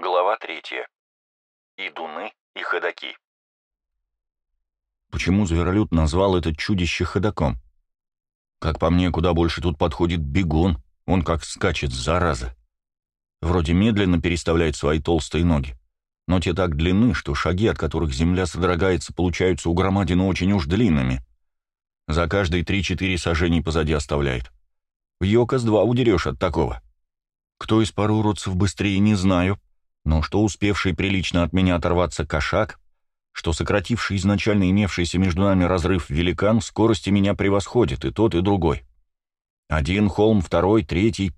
Глава третья. Идуны и ходаки. Почему зверолюд назвал это чудище ходаком? Как по мне, куда больше тут подходит бегун, он как скачет, зараза. Вроде медленно переставляет свои толстые ноги, но те так длинны, что шаги, от которых земля содрогается, получаются у громадины очень уж длинными. За каждые три-четыре сажений позади оставляет. В Йокос-2 удерешь от такого. Кто из паруродцев быстрее, не знаю, но что успевший прилично от меня оторваться кошак, что сокративший изначально имевшийся между нами разрыв великан скорости меня превосходит, и тот, и другой. Один холм, второй, третий.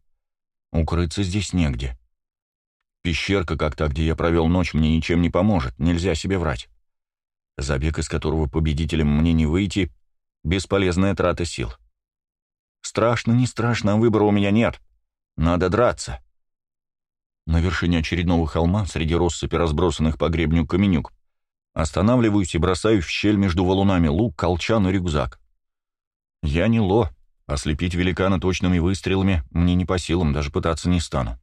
Укрыться здесь негде. Пещерка, как та, где я провел ночь, мне ничем не поможет, нельзя себе врать. Забег, из которого победителем мне не выйти, бесполезная трата сил. Страшно, не страшно, выбора у меня нет. Надо драться. На вершине очередного холма, среди россыпи разбросанных по гребню каменюк, останавливаюсь и бросаю в щель между валунами лук, колчан и рюкзак. Я не ло, ослепить великана точными выстрелами мне не по силам, даже пытаться не стану.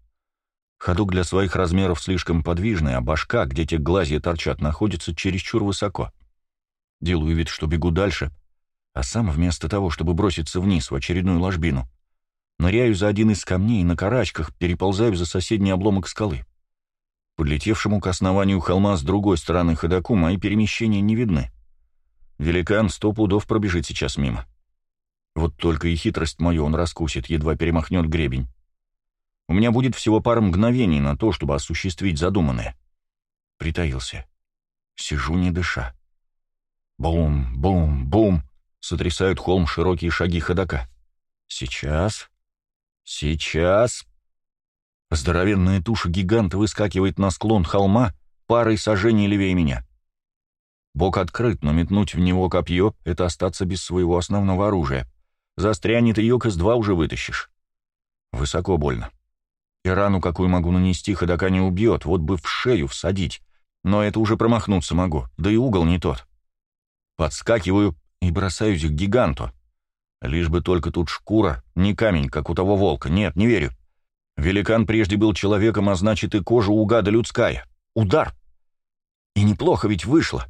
Ходок для своих размеров слишком подвижный, а башка, где те глазья торчат, находится чересчур высоко. Делаю вид, что бегу дальше, а сам вместо того, чтобы броситься вниз в очередную ложбину, ныряю за один из камней на карачках переползаю за соседний обломок скалы. Подлетевшему к основанию холма с другой стороны ходоку мои перемещения не видны. Великан сто пудов пробежит сейчас мимо. Вот только и хитрость мою он раскусит, едва перемахнет гребень. У меня будет всего пара мгновений на то, чтобы осуществить задуманное. Притаился. Сижу не дыша. Бум, бум, бум. Сотрясают холм широкие шаги ходока. Сейчас. Сейчас. Здоровенная туша гиганта выскакивает на склон холма парой сажений левее меня. Бок открыт, но метнуть в него копье — это остаться без своего основного оружия. Застрянет и Йокос-2 уже вытащишь. Высоко больно. И рану, какую могу нанести, ходока не убьет, вот бы в шею всадить. Но это уже промахнуться могу, да и угол не тот. Подскакиваю и бросаюсь к гиганту. Лишь бы только тут шкура, не камень, как у того волка. Нет, не верю. Великан прежде был человеком, а значит и кожа у гада людская. Удар! И неплохо ведь вышло.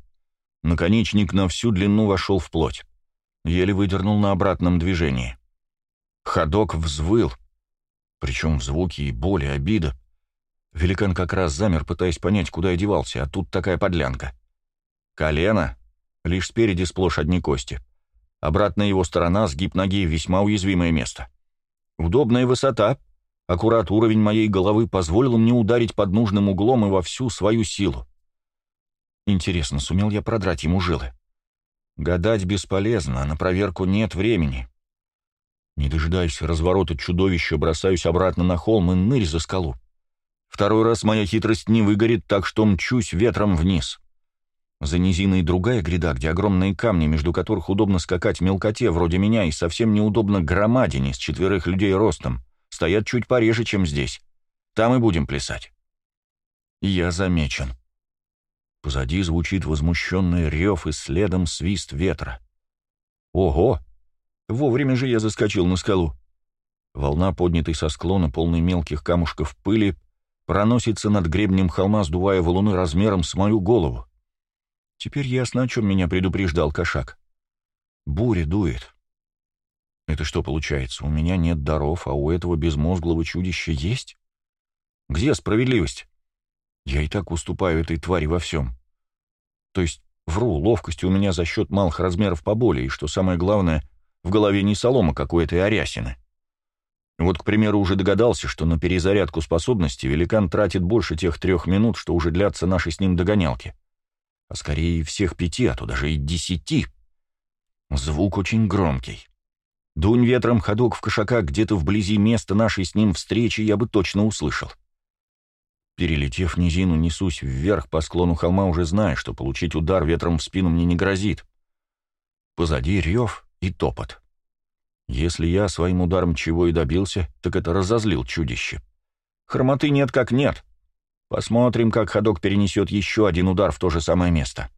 Наконечник на всю длину вошел в плоть. Еле выдернул на обратном движении. Ходок взвыл. Причем в звуке и боли, обида. Великан как раз замер, пытаясь понять, куда я девался, а тут такая подлянка. Колено. Лишь спереди сплошь одни кости. Обратная его сторона, сгиб ноги, весьма уязвимое место. Удобная высота, аккурат уровень моей головы позволил мне ударить под нужным углом и во всю свою силу. Интересно, сумел я продрать ему жилы? Гадать бесполезно, на проверку нет времени. Не дожидаясь разворота чудовища, бросаюсь обратно на холм и нырь за скалу. Второй раз моя хитрость не выгорит, так что мчусь ветром вниз. За низиной другая гряда, где огромные камни, между которых удобно скакать мелкоте, вроде меня, и совсем неудобно громадине с четверых людей ростом, стоят чуть пореже, чем здесь. Там и будем плясать. Я замечен. Позади звучит возмущенный рев и следом свист ветра. Ого! Вовремя же я заскочил на скалу. Волна, поднятой со склона, полной мелких камушков пыли, проносится над гребнем холма, сдувая валуны размером с мою голову. Теперь ясно, о чем меня предупреждал кошак. Буря дует. Это что получается, у меня нет даров, а у этого безмозглого чудища есть? Где справедливость? Я и так уступаю этой твари во всем. То есть, вру, ловкости у меня за счет малых размеров поболее, и, что самое главное, в голове не солома какой-то и арясины. Вот, к примеру, уже догадался, что на перезарядку способности великан тратит больше тех трех минут, что уже длятся наши с ним догонялки а скорее всех пяти, а то даже и десяти. Звук очень громкий. Дунь ветром ходок в кошака где-то вблизи места нашей с ним встречи я бы точно услышал. Перелетев низину, несусь вверх по склону холма, уже зная, что получить удар ветром в спину мне не грозит. Позади рев и топот. Если я своим ударом чего и добился, так это разозлил чудище. Хромоты нет как нет. Посмотрим, как ходок перенесет еще один удар в то же самое место.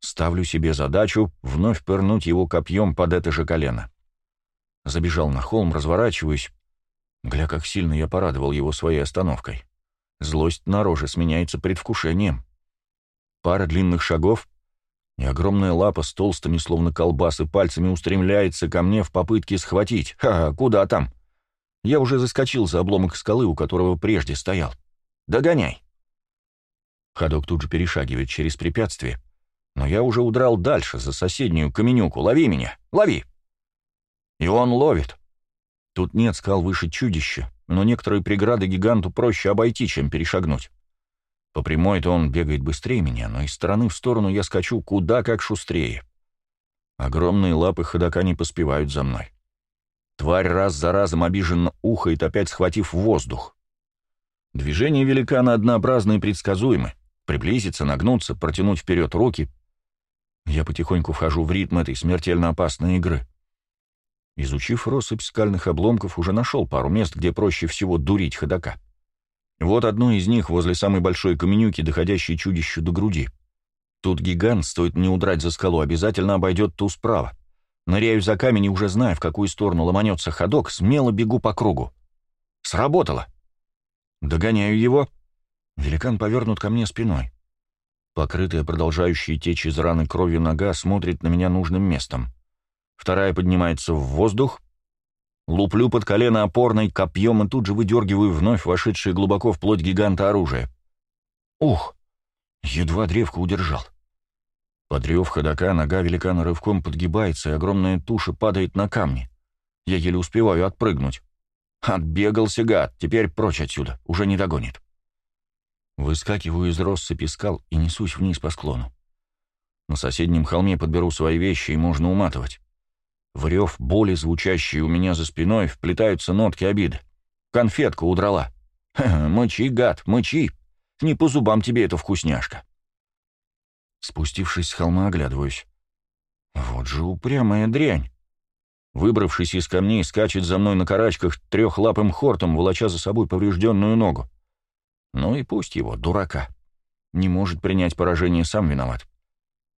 Ставлю себе задачу вновь пырнуть его копьем под это же колено. Забежал на холм, разворачиваюсь. Гля, как сильно я порадовал его своей остановкой. Злость на роже сменяется предвкушением. Пара длинных шагов, и огромная лапа с толстыми, словно колбасы, пальцами устремляется ко мне в попытке схватить. Ха, куда там? Я уже заскочил за обломок скалы, у которого прежде стоял. Догоняй. Ходок тут же перешагивает через препятствие, но я уже удрал дальше, за соседнюю каменюку. Лови меня! Лови! И он ловит. Тут нет скал выше чудища, но некоторые преграды гиганту проще обойти, чем перешагнуть. По прямой-то он бегает быстрее меня, но из стороны в сторону я скачу куда как шустрее. Огромные лапы ходока не поспевают за мной. Тварь раз за разом обиженно ухает, опять схватив воздух. Движения великана однообразны и предсказуемы. Приблизиться, нагнуться, протянуть вперед руки. Я потихоньку вхожу в ритм этой смертельно опасной игры. Изучив россыпь скальных обломков, уже нашел пару мест, где проще всего дурить ходока. Вот одно из них возле самой большой каменюки, доходящей чудищу до груди. Тут гигант, стоит не удрать за скалу, обязательно обойдет ту справа. Ныряю за камень и уже зная, в какую сторону ломанется ходок, смело бегу по кругу. Сработало. Догоняю его. Великан повернут ко мне спиной. Покрытая продолжающей течь из раны кровью нога смотрит на меня нужным местом. Вторая поднимается в воздух, Луплю под колено опорной копьем и тут же выдергиваю вновь вошедшее глубоко в плоть гиганта оружие. Ух! Едва древко удержал. Под рев ходока нога великана рывком подгибается, и огромная туша падает на камни. Я еле успеваю отпрыгнуть. Отбегался гад, теперь прочь отсюда, уже не догонит. Выскакиваю из россыпи скал и несусь вниз по склону. На соседнем холме подберу свои вещи, и можно уматывать. В рев боли, звучащие у меня за спиной, вплетаются нотки обиды. Конфетка удрала. Ха мычи, гад, мычи. Не по зубам тебе эта вкусняшка. Спустившись с холма, оглядываюсь. Вот же упрямая дрянь. Выбравшись из камней, скачет за мной на карачках трехлапым хортом, волоча за собой поврежденную ногу. Ну и пусть его, дурака. Не может принять поражение, сам виноват.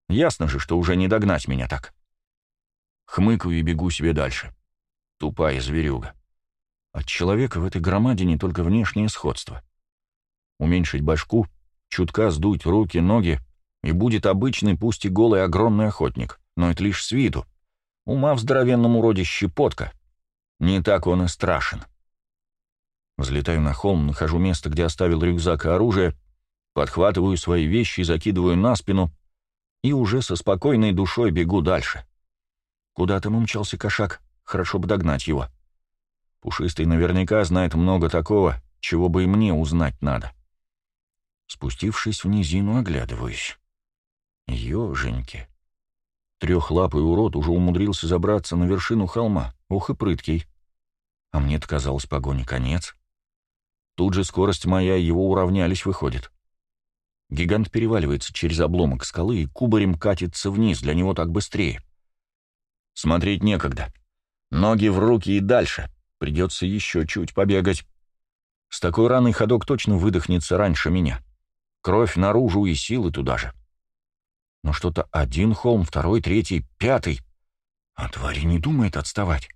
Ясно же, что уже не догнать меня так. Хмыкаю и бегу себе дальше. Тупая зверюга. От человека в этой громадине только внешнее сходство. Уменьшить башку, чутка сдуть руки, ноги, и будет обычный, пусть и голый, огромный охотник. Но это лишь с виду. Ума в здоровенном уроде щепотка. Не так он и страшен. Взлетаю на холм, нахожу место, где оставил рюкзак и оружие, подхватываю свои вещи, закидываю на спину и уже со спокойной душой бегу дальше. Куда там умчался кошак? Хорошо бы догнать его. Пушистый наверняка знает много такого, чего бы и мне узнать надо. Спустившись в низину, оглядываюсь. Ёженьки. Трехлапый урод уже умудрился забраться на вершину холма. Ох и прыткий. А мне-то казалось, погони конец. Тут же скорость моя и его уравнялись, выходит. Гигант переваливается через обломок скалы и кубарем катится вниз, для него так быстрее. Смотреть некогда. Ноги в руки и дальше. Придется еще чуть побегать. С такой раной ходок точно выдохнется раньше меня. Кровь наружу и силы туда же. Но что-то один холм, второй, третий, пятый. А твари не думает отставать.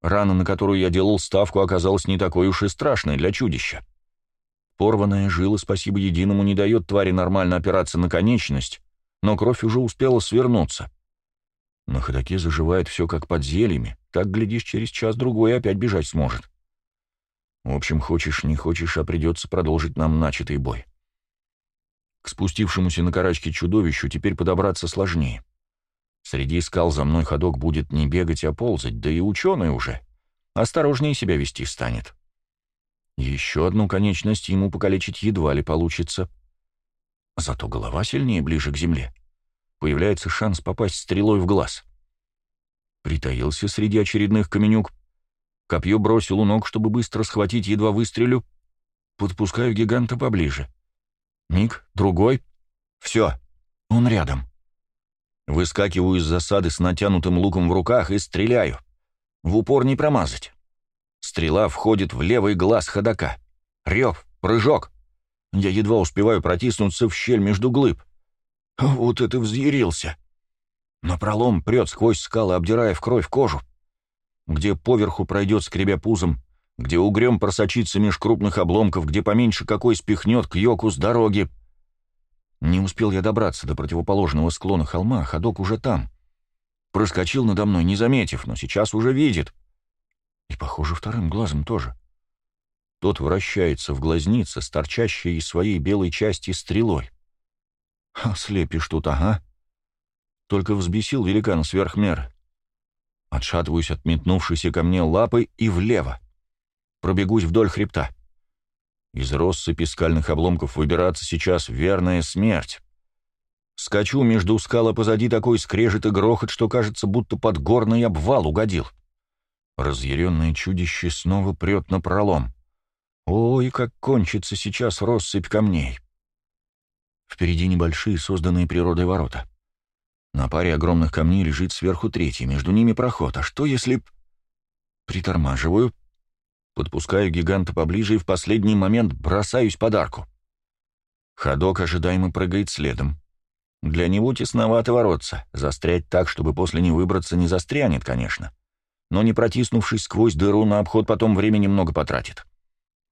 Рана, на которую я делал ставку, оказалась не такой уж и страшной для чудища. Порванная жила, спасибо единому, не дает твари нормально опираться на конечность, но кровь уже успела свернуться. На ходаке заживает все как под зельями. Так, глядишь, через час-другой опять бежать сможет. В общем, хочешь, не хочешь, а придется продолжить нам начатый бой. К спустившемуся на карачке чудовищу теперь подобраться сложнее. Среди скал за мной ходок будет не бегать, а ползать, да и ученый уже. Осторожнее себя вести станет. Еще одну конечность ему покалечить едва ли получится. Зато голова сильнее ближе к земле появляется шанс попасть стрелой в глаз. Притаился среди очередных каменюк. Копье бросил у ног, чтобы быстро схватить, едва выстрелю. Подпускаю гиганта поближе. Миг, другой. Все, он рядом. Выскакиваю из засады с натянутым луком в руках и стреляю. В упор не промазать. Стрела входит в левый глаз ходока. Рев, прыжок. Я едва успеваю протиснуться в щель между глыб. Вот это взъярился. Напролом прет сквозь скалы, обдирая в кровь кожу. Где поверху пройдет, скребя пузом, где угрем просочится меж крупных обломков, где поменьше какой спихнет к йоку с дороги. Не успел я добраться до противоположного склона холма, ходок уже там. Проскочил надо мной, не заметив, но сейчас уже видит. И, похоже, вторым глазом тоже. Тот вращается в глазнице, с торчащей из своей белой части стрелой. Ослепишь тут, ага. Только взбесил великан сверх меры. Отшатываюсь от метнувшейся ко мне лапы и влево. Пробегусь вдоль хребта. Из россыпи скальных обломков выбираться сейчас верная смерть. Скачу между скал, позади такой скрежет и грохот, что кажется, будто под горный обвал угодил. Разъяренное чудище снова прет на пролом. Ой, как кончится сейчас россыпь камней. Впереди небольшие, созданные природой ворота. На паре огромных камней лежит сверху третий, между ними проход. А что если... Притормаживаю, подпускаю гиганта поближе и в последний момент бросаюсь под арку. Ходок ожидаемо прыгает следом. Для него тесновато воротца. Застрять так, чтобы после не выбраться, не застрянет, конечно. Но не протиснувшись сквозь дыру на обход, потом времени много потратит.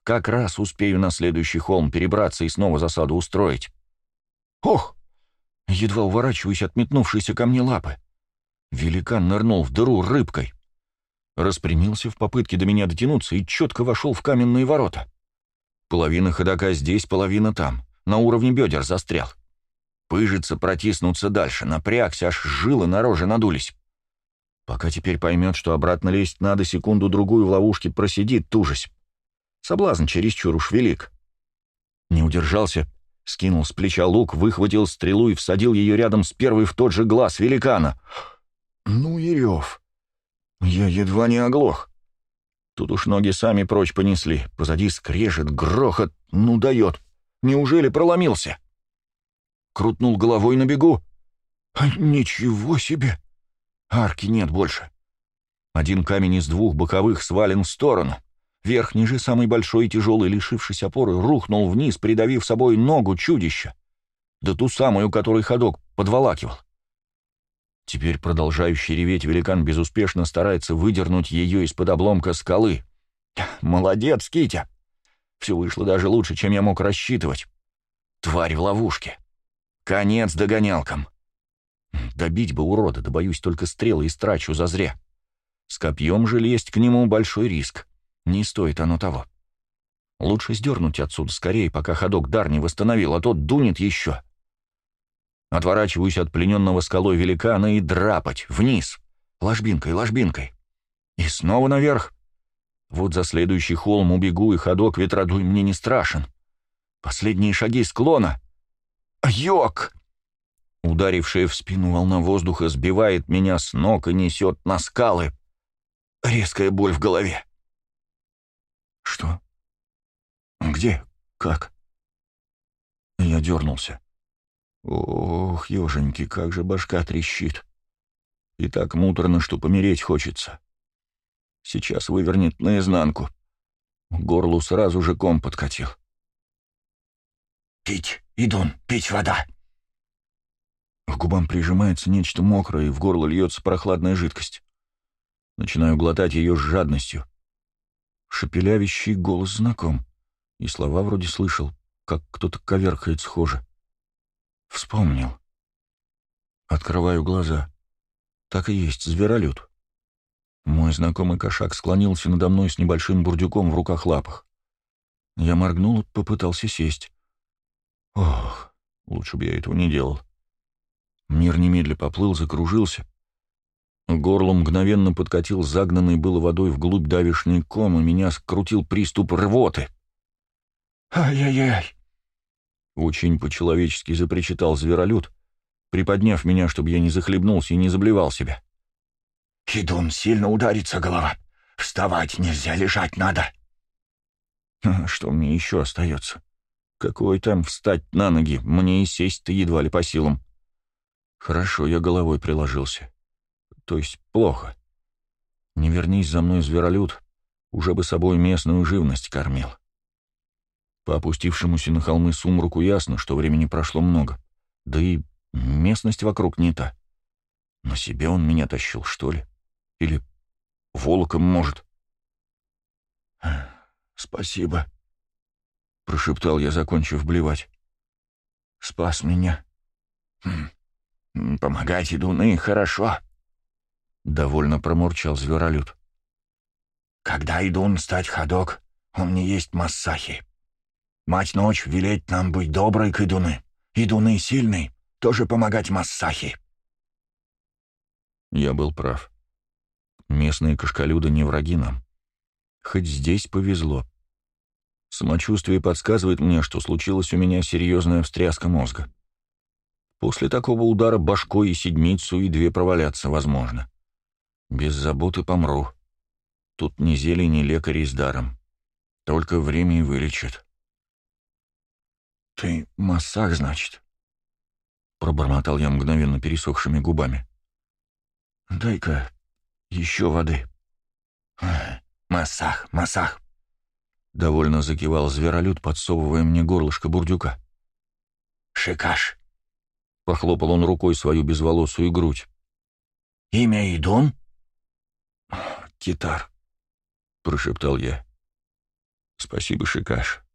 Как раз успею на следующий холм перебраться и снова засаду устроить. Ох! Едва уворачиваюсь от метнувшейся ко мне лапы. Великан нырнул в дыру рыбкой. Распрямился в попытке до меня дотянуться и четко вошел в каменные ворота. Половина ходока здесь, половина там. На уровне бедер застрял. Пыжится протиснуться дальше, напрягся, аж жилы на роже надулись. Пока теперь поймет, что обратно лезть надо, секунду-другую в ловушке просидит, тужась. Соблазн чересчур уж велик. Не удержался, скинул с плеча лук, выхватил стрелу и всадил ее рядом с первой в тот же глаз великана. Ну и. Я едва не оглох. Тут уж ноги сами прочь понесли. Позади скрежет, грохот, ну дает. Неужели проломился? — крутнул головой на бегу. А, ничего себе! Арки нет больше. Один камень из двух боковых свален в сторону. Верхний же, самый большой и тяжелый, лишившись опоры, рухнул вниз, придавив собой ногу чудища. Да ту самую, которой ходок подволакивал. Теперь продолжающий реветь великан безуспешно старается выдернуть ее из-под обломка скалы. «Молодец, Китя! Все вышло даже лучше, чем я мог рассчитывать. Тварь в ловушке. Конец догонялкам. Добить бы урода, да боюсь, только стрелы истрачу зазря. С копьем же лезть к нему большой риск. Не стоит оно того. Лучше сдернуть отсюда скорее, пока ходок дар не восстановил, а тот дунет еще. Отворачиваюсь от плененного скалой великана и драпать, вниз, ложбинкой, ложбинкой. И снова наверх. Вот за следующий холм убегу, и ходок ветродуй мне не страшен. Последние шаги склона — Йок!» Ударившая в спину волна воздуха сбивает меня с ног и несет на скалы. Резкая боль в голове. «Что? Где? Как?» Я дернулся. Ох, еженьки, как же башка трещит. И так муторно, что помереть хочется. Сейчас вывернет наизнанку. Горлу сразу же ком подкатил. «Пить, Идун, пить вода!» К губам прижимается нечто мокрое, и в горло льется прохладная жидкость. Начинаю глотать ее с жадностью. Шепелявящий голос знаком, и слова вроде слышал, как кто-то коверкает схоже. Вспомнил. Открываю глаза. Так и есть, зверолюд. Мой знакомый кошак склонился надо мной с небольшим бурдюком в руках-лапах. Я моргнул попытался сесть. Ох, лучше бы я этого не делал. Мир немедля поплыл, закружился. Горло мгновенно подкатил загнанный было водой вглубь давишний ком, и меня скрутил приступ рвоты. «Ай-яй-яй!» Очень по-человечески запричитал зверолюд, приподняв меня, чтобы я не захлебнулся и не заблевал себя. «Хидун, сильно ударится голова. Вставать нельзя, лежать надо». А что мне еще остается? Какой там встать на ноги, мне и сесть-то едва ли по силам. Хорошо, я головой приложился. То есть плохо. Не вернись за мной, зверолюд, уже бы собой местную живность кормил. По опустившемуся на холмы сумруку ясно, что времени прошло много. Да и местность вокруг не та. На себе он меня тащил, что ли? Или волоком, может? «Спасибо», — прошептал я, закончив блевать. «Спас меня». Хм. «Помогать идуны хорошо», — довольно промурчал зверолюд. «Когда идун стать ходок, он не есть массахи. Мать ночь велеть нам быть доброй к идуны. Идуны сильный, тоже помогать массахи». Я был прав. Местные кашкалюды не враги нам. Хоть здесь повезло. Самочувствие подсказывает мне, что случилась у меня серьезная встряска мозга. После такого удара башкой и седмицу и две проваляться возможно. Без заботы помру. Тут ни зелень, ни лекарей с даром. Только время и вылечит. «Ты массах, значит?» Пробормотал я мгновенно пересохшими губами. «Дай-ка еще воды». «Массах, массах!» Довольно закивал зверолюд, подсовывая мне горлышко бурдюка. «Шикаш!» Похлопал он рукой свою безволосую грудь. «Имя Идун?» «Китар», — прошептал я. «Спасибо, Шикаш.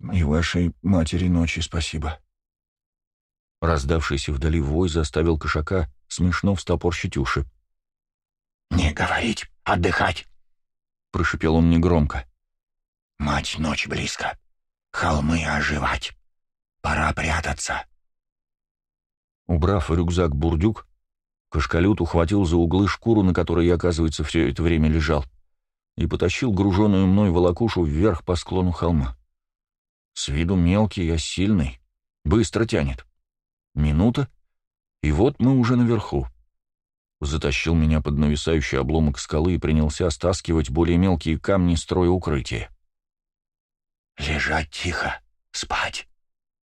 И вашей матери ночи спасибо». Раздавшийся вдали вой заставил кошака смешно встопорщить уши. «Не говорить, отдыхать!» — прошипел он негромко. «Мать, ночь близко. Холмы оживать. Пора прятаться». Убрав рюкзак бурдюк, кашкалют ухватил за углы шкуру, на которой я, оказывается, все это время лежал, и потащил груженную мной волокушу вверх по склону холма. С виду мелкий, а сильный. Быстро тянет. Минута, и вот мы уже наверху. Затащил меня под нависающий обломок скалы и принялся стаскивать более мелкие камни строя укрытия. «Лежать тихо, спать»,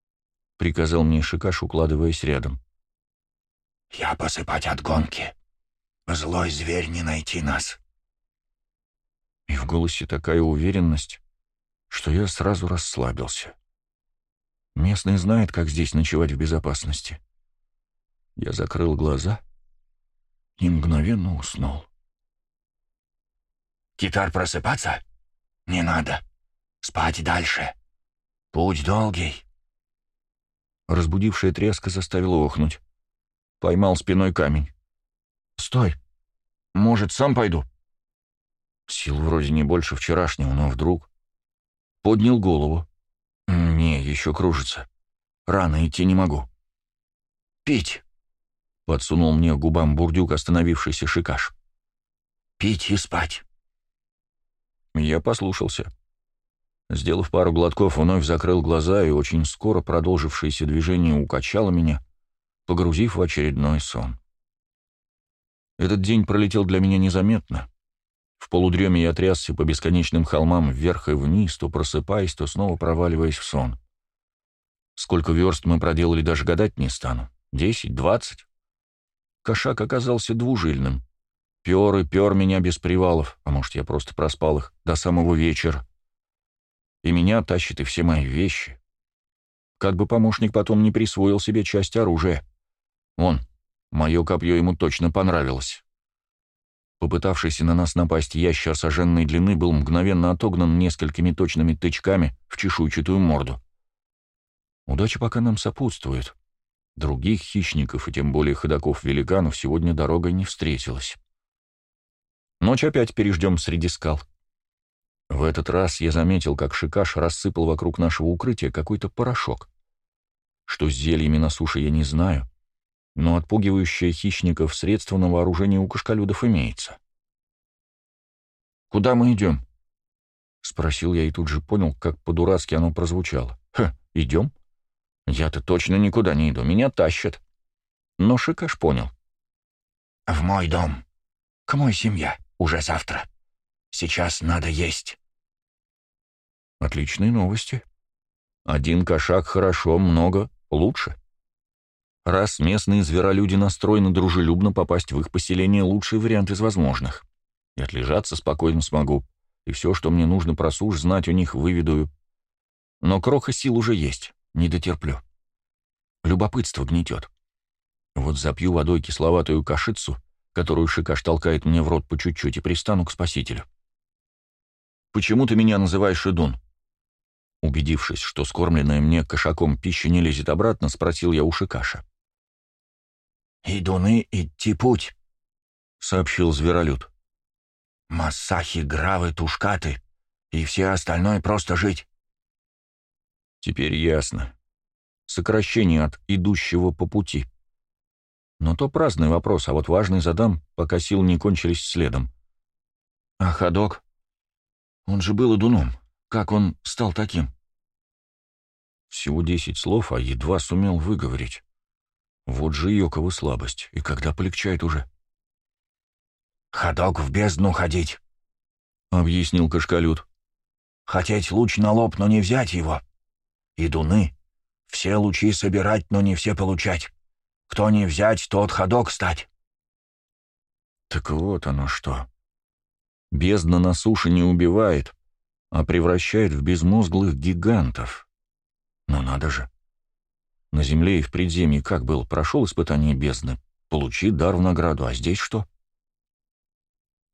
— приказал мне Шикаш, укладываясь рядом. «Я посыпать от гонки. Злой зверь не найти нас». И в голосе такая уверенность, что я сразу расслабился. Местный знает, как здесь ночевать в безопасности. Я закрыл глаза и мгновенно уснул. «Китар просыпаться? Не надо. Спать дальше. Путь долгий». Разбудившая треска заставила охнуть. Поймал спиной камень. «Стой! Может, сам пойду?» Сил вроде не больше вчерашнего, но вдруг... Поднял голову. «Не, еще кружится. Рано идти не могу». «Пить!» — подсунул мне губам бурдюк остановившийся шикаш. «Пить и спать». Я послушался. Сделав пару глотков, вновь закрыл глаза, и очень скоро продолжившееся движение укачало меня, погрузив в очередной сон. Этот день пролетел для меня незаметно. В полудреме я трясся по бесконечным холмам вверх и вниз, то просыпаясь, то снова проваливаясь в сон. Сколько верст мы проделали, даже гадать не стану. Десять, двадцать. Кошак оказался двужильным. Пер и пер меня без привалов, а может, я просто проспал их до самого вечера. И меня тащит и все мои вещи. Как бы помощник потом не присвоил себе часть оружия. Вон, мое копье ему точно понравилось. Попытавшийся на нас напасть ящер сожженной длины был мгновенно отогнан несколькими точными тычками в чешуйчатую морду. Удача пока нам сопутствует. Других хищников, и тем более ходоков-великанов, сегодня дорогой не встретилась. Ночь опять переждем среди скал. В этот раз я заметил, как Шикаш рассыпал вокруг нашего укрытия какой-то порошок. Что с зельями на суше я не знаю, но отпугивающее хищников средство на вооружение у кашкалюдов имеется. «Куда мы идем?» — спросил я и тут же понял, как по-дурацки оно прозвучало. «Ха, идем? Я-то точно никуда не иду, меня тащат». Но Шикаш понял. «В мой дом. К мой семье. Уже завтра. Сейчас надо есть». Отличные новости. Один кошак хорошо, много лучше. Раз местные зверолюди настроены дружелюбно, попасть в их поселение — лучший вариант из возможных. И отлежаться спокойно смогу, и все, что мне нужно про суш, знать у них выведаю. Но кроха сил уже есть, не дотерплю. Любопытство гнетет. Вот запью водой кисловатую кашицу, которую Шикаш толкает мне в рот по чуть-чуть, и пристану к спасителю. почему ты меня называешь Идун?» Убедившись, что скормленная мне кошаком пища не лезет обратно, спросил я у Шикаша. «Идуны идти путь», — сообщил зверолюд. «Массахи, гравы, тушкаты и все остальное просто жить». Теперь ясно. Сокращение от идущего по пути. Но то праздный вопрос, а вот важный задам, пока силы не кончились следом. А ходок? Он же был идуном. Как он стал таким? Всего десять слов, а едва сумел выговорить. Вот же Йокова слабость. И когда полегчает уже? «Ходок в бездну ходить», — объяснил Кашкалют. «Хотеть луч на лоб, но не взять его. И дуны. Все лучи собирать, но не все получать. Кто не взять, тот ходок стать». Так вот оно что. Бездна на суше не убивает, а превращает в безмозглых гигантов. Но надо же. На земле и в предземье как был, прошел испытание бездны, получи дар в награду, а здесь что?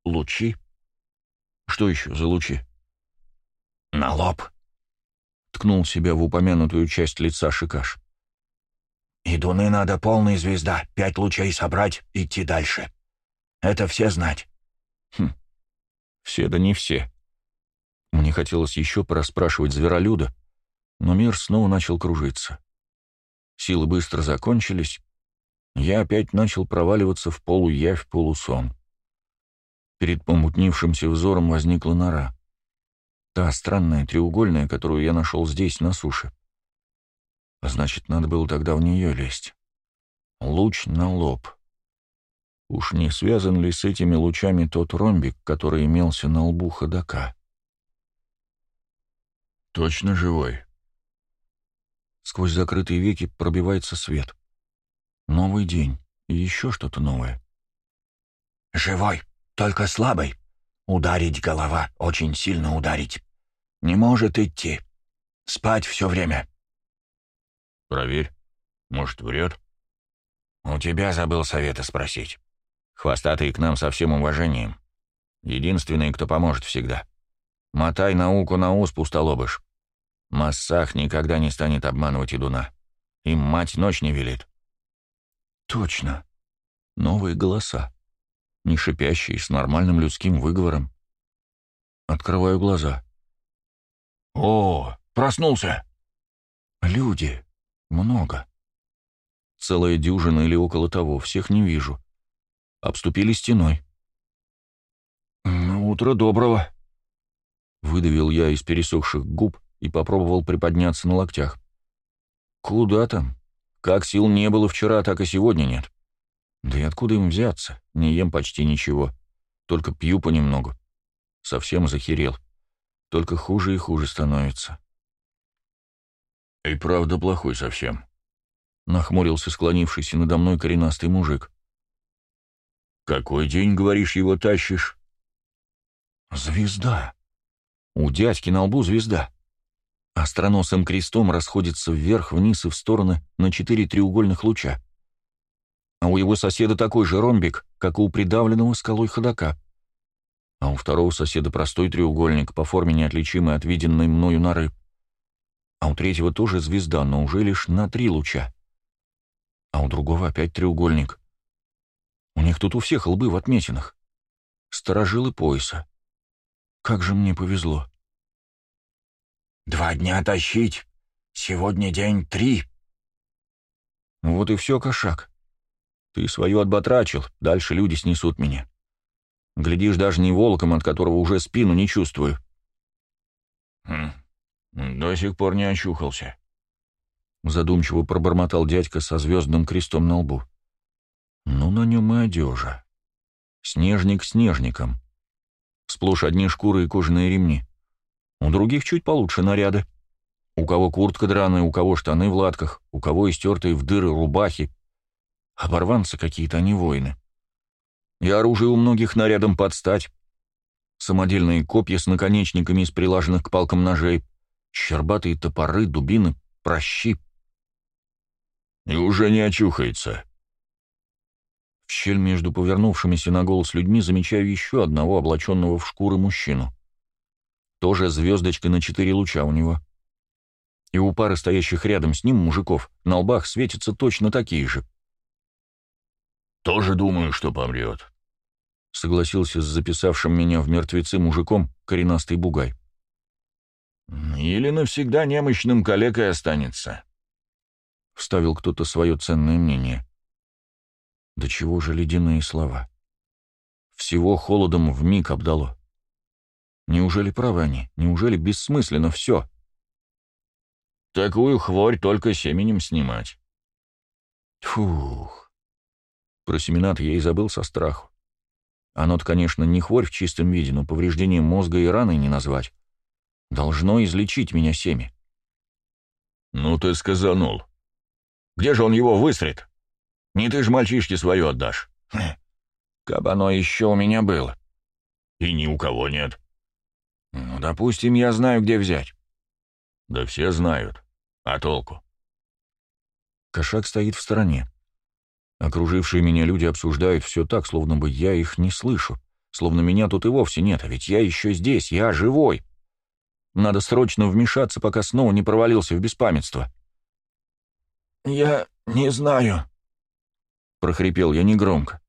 Лучи? Что еще за лучи? На лоб. Ткнул себя в упомянутую часть лица Шикаш. Идуны надо полная звезда, пять лучей собрать, идти дальше. Это все знать. Хм, все да не все. Мне хотелось еще порасспрашивать зверолюда, но мир снова начал кружиться. Силы быстро закончились. Я опять начал проваливаться в полуявь, полусон. Перед помутнившимся взором возникла нора. Та странная треугольная, которую я нашел здесь, на суше. А значит, надо было тогда в нее лезть. Луч на лоб. Уж не связан ли с этими лучами тот ромбик, который имелся на лбу ходока? «Точно живой?» Сквозь закрытые веки пробивается свет. Новый день и еще что-то новое. «Живой, только слабый. Ударить голова, очень сильно ударить. Не может идти. Спать все время». «Проверь. Может, врет?» «У тебя забыл совета спросить. Хвостатый к нам со всем уважением. Единственный, кто поможет всегда. Мотай науку на ус, пустолобыш. Массах никогда не станет обманывать Идуна. Им мать ночь не велит. Точно. Новые голоса. Не шипящие, с нормальным людским выговором. Открываю глаза. О, проснулся. Люди. Много. Целая дюжина или около того. Всех не вижу. Обступили стеной. «Утро доброго», — выдавил я из пересохших губ, и попробовал приподняться на локтях. «Куда там? Как сил не было вчера, так и сегодня нет. Да и откуда им взяться? Не ем почти ничего. Только пью понемногу. Совсем захерел. Только хуже и хуже становится». «И правда плохой совсем», — нахмурился склонившийся надо мной коренастый мужик. «Какой день, говоришь, его тащишь?» «Звезда. У дядьки на лбу звезда. Остроносым крестом расходится вверх, вниз и в стороны на четыре треугольных луча. А у его соседа такой же ромбик, как у придавленного скалой ходока. А у второго соседа простой треугольник, по форме неотличимый от виденной мною норы. А у третьего тоже звезда, но уже лишь на три луча. А у другого опять треугольник. У них тут у всех лбы в отметинах. Сторожилы пояса. Как же мне повезло. Два дня тащить. Сегодня день три. Вот и все, кошак. Ты свою отбатрачил, дальше люди снесут меня. Глядишь, даже не волком, от которого уже спину не чувствую. Хм, до сих пор не очухался. Задумчиво пробормотал дядька со звездным крестом на лбу. Ну, на нем и одежа. Снежник снежником. Сплошь одни шкуры и кожаные ремни. У других чуть получше наряды. У кого куртка драная, у кого штаны в латках, у кого истертые в дыры рубахи. Оборванцы какие-то, они воины. И оружие у многих нарядом подстать. Самодельные копья с наконечниками из прилаженных к палкам ножей, щербатые топоры, дубины, прощи. И уже не очухается. В щель между повернувшимися на голос людьми замечаю еще одного облаченного в шкуры мужчину. Тоже звездочка на четыре луча у него. И у пары стоящих рядом с ним мужиков на лбах светятся точно такие же. «Тоже думаю, что помрет», — согласился с записавшим меня в мертвецы мужиком коренастый бугай. «Или навсегда немощным калекой останется», — вставил кто-то свое ценное мнение. Да чего же ледяные слова? Всего холодом в миг обдало. Неужели правы они? Неужели бессмысленно все? Такую хворь только семенем снимать. Фух. Про семена я и забыл со страху. Оно-то, конечно, не хворь в чистом виде, но повреждение мозга и раны не назвать. Должно излечить меня семя. Ну ты сказанул. Где же он его выстрит? Не ты ж мальчишке свое отдашь. Хм. Каб оно еще у меня было. И ни у кого нет. Ну, допустим, я знаю, где взять. Да все знают. А толку? Кошак стоит в стороне. Окружившие меня люди обсуждают все так, словно бы я их не слышу. Словно меня тут и вовсе нет, а ведь я еще здесь, я живой. Надо срочно вмешаться, пока снова не провалился в беспамятство. «Я не знаю», — прохрипел я негромко.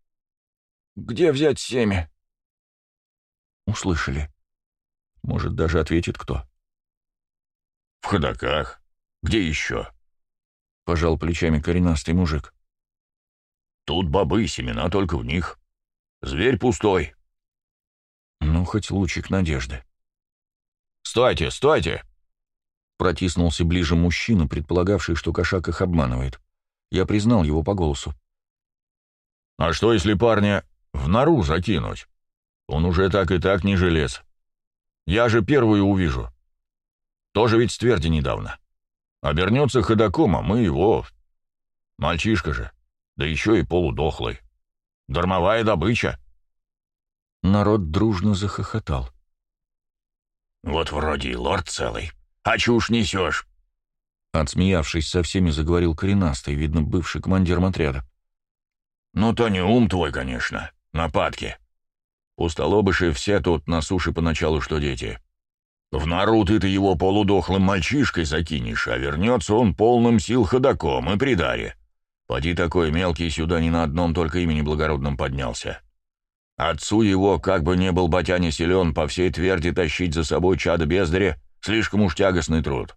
«Где взять семя?» Услышали. Может, даже ответит кто. «В ходоках. Где еще?» — пожал плечами коренастый мужик. «Тут бобы, семена только в них. Зверь пустой». Ну, хоть лучик надежды. «Стойте, стойте!» Протиснулся ближе мужчина, предполагавший, что кошак их обманывает. Я признал его по голосу. «А что, если парня в нору закинуть? Он уже так и так не желез. Я же первую увижу. Тоже ведь с тверди недавно. Обернется ходоком, а мы его... Мальчишка же, да еще и полудохлый. Дармовая добыча. Народ дружно захохотал. «Вот вроде и лорд целый, а чушь несешь!» Отсмеявшись со всеми, заговорил коренастый, видно, бывший командиром отряда. «Ну, то не ум твой, конечно, нападки. Пустолобыши все тут на суше поначалу, что дети. В нору ты-то его полудохлым мальчишкой закинешь, а вернется он полным сил ходаком и при даре. Поди такой мелкий сюда ни на одном только имени благородном поднялся. Отцу его, как бы не был батяне силен, по всей тверди тащить за собой чадо бездаря — слишком уж тягостный труд.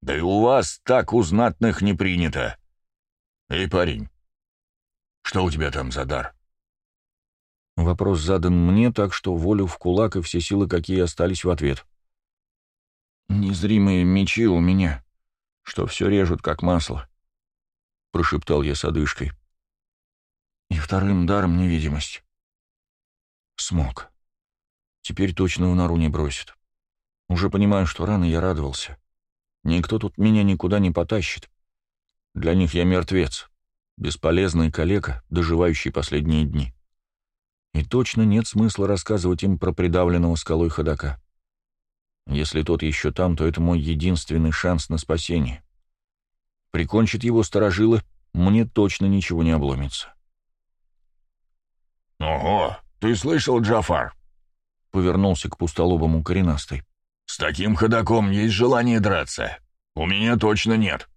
Да и у вас так у знатных не принято. Эй, парень, что у тебя там за дар? Вопрос задан мне, так что волю в кулак и все силы, какие остались в ответ. «Незримые мечи у меня, что все режут, как масло», — прошептал я с одышкой. «И вторым даром невидимость». Смог. Теперь точно в нору не бросит. Уже понимаю, что рано я радовался. Никто тут меня никуда не потащит. Для них я мертвец, бесполезный калека, доживающий последние дни. И точно нет смысла рассказывать им про придавленного скалой ходока. Если тот еще там, то это мой единственный шанс на спасение. Прикончит его сторожилы, мне точно ничего не обломится. «Ого, ты слышал, Джафар?» — повернулся к пустолобому коренастой. «С таким ходаком есть желание драться. У меня точно нет».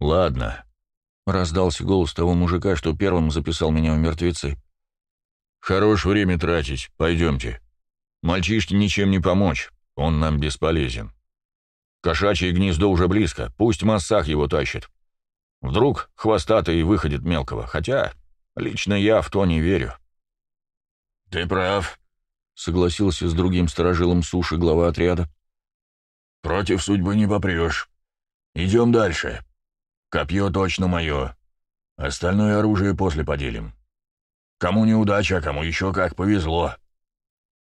«Ладно», — раздался голос того мужика, что первым записал меня в мертвецы. «Хорош время тратить, пойдемте». Мальчишке ничем не помочь, он нам бесполезен. Кошачье гнездо уже близко, пусть массах его тащит. Вдруг хвостатый выходит мелкого, хотя лично я в то не верю. «Ты прав», — согласился с другим сторожилом суши глава отряда. «Против судьбы не попрешь. Идем дальше. Копье точно мое. Остальное оружие после поделим. Кому неудача, а кому еще как повезло».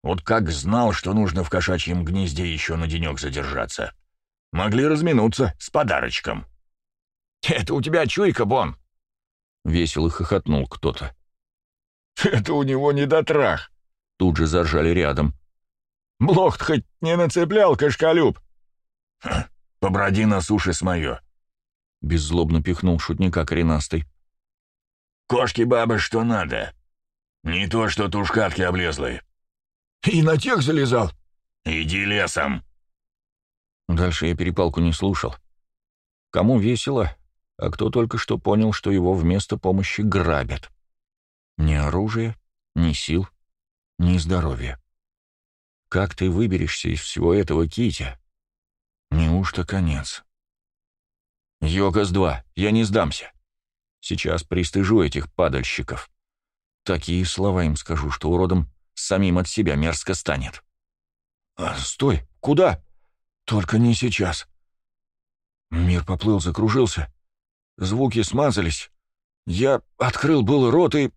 Вот как знал, что нужно в кошачьем гнезде еще на денек задержаться. Могли разминуться с подарочком. «Это у тебя чуйка, Бон!» Весело хохотнул кто-то. «Это у него недотрах!» Тут же заржали рядом. «Блох хоть не нацеплял, кашкалюб!» «Поброди на суше с мое!» Беззлобно пихнул шутника коренастый. «Кошки-бабы что надо. Не то, что тушкатки облезлые. И на тех залезал. «Иди лесом!» Дальше я перепалку не слушал. Кому весело, а кто только что понял, что его вместо помощи грабят. Ни оружия, ни сил, ни здоровья. Как ты выберешься из всего этого, Китя? Неужто конец? Йогас-2, я не сдамся. Сейчас пристыжу этих падальщиков. Такие слова им скажу, что уродом самим от себя мерзко станет. А, «Стой! Куда?» «Только не сейчас». Мир поплыл, закружился. Звуки смазались. Я открыл был рот и...